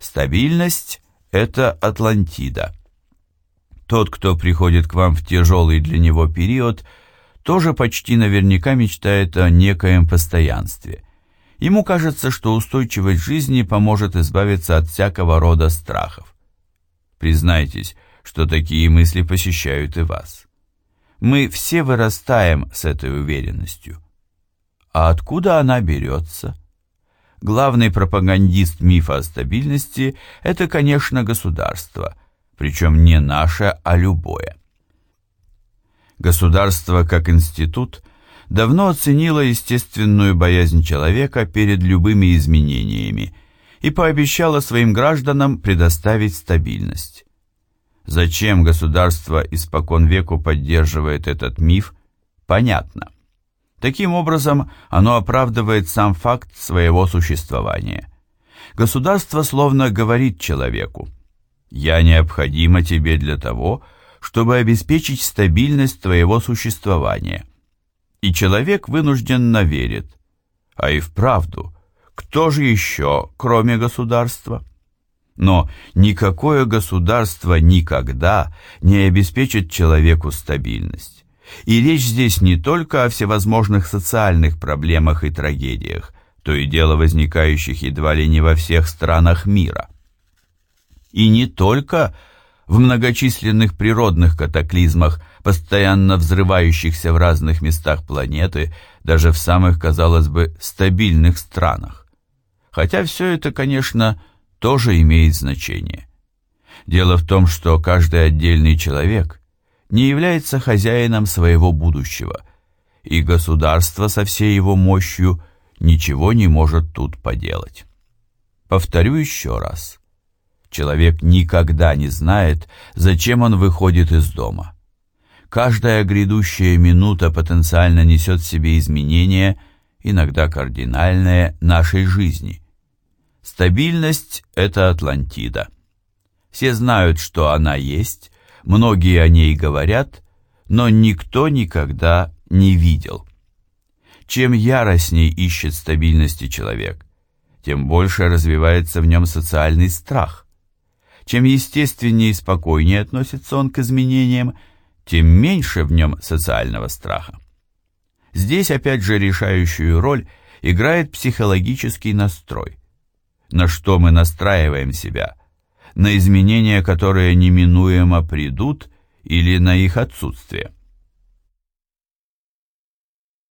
Стабильность – это Атлантида. Тот, кто приходит к вам в тяжелый для него период, тоже почти наверняка мечтает о некоем постоянстве. Ему кажется, что устойчивость жизни поможет избавиться от всякого рода страхов. Признайтесь, что такие мысли посещают и вас. Мы все вырастаем с этой уверенностью. А откуда она берется? Главный пропагандист мифа о стабильности – это, конечно, государство, причем не наше, а любое. Государство как институт давно оценило естественную боязнь человека перед любыми изменениями и пообещало своим гражданам предоставить стабильность. Зачем государство испокон веку поддерживает этот миф, понятно. Таким образом, оно оправдывает сам факт своего существования. Государство словно говорит человеку, «Я необходимо тебе для того, чтобы обеспечить стабильность твоего существования». И человек вынужденно верит, а и вправду, кто же еще, кроме государства? Но никакое государство никогда не обеспечит человеку стабильность. И речь здесь не только о всевозможных социальных проблемах и трагедиях, то и дело возникающих едва ли не во всех странах мира. И не только в многочисленных природных катаклизмах, постоянно взрывающихся в разных местах планеты, даже в самых, казалось бы, стабильных странах. Хотя все это, конечно, тоже имеет значение. Дело в том, что каждый отдельный человек не является хозяином своего будущего, и государство со всей его мощью ничего не может тут поделать. Повторю еще раз. Человек никогда не знает, зачем он выходит из дома. Каждая грядущая минута потенциально несет в себе изменения, иногда кардинальные, нашей жизни – Стабильность – это Атлантида. Все знают, что она есть, многие о ней говорят, но никто никогда не видел. Чем яростней ищет стабильности человек, тем больше развивается в нем социальный страх. Чем естественнее и спокойнее относится он к изменениям, тем меньше в нем социального страха. Здесь опять же решающую роль играет психологический настрой на что мы настраиваем себя, на изменения, которые неминуемо придут, или на их отсутствие.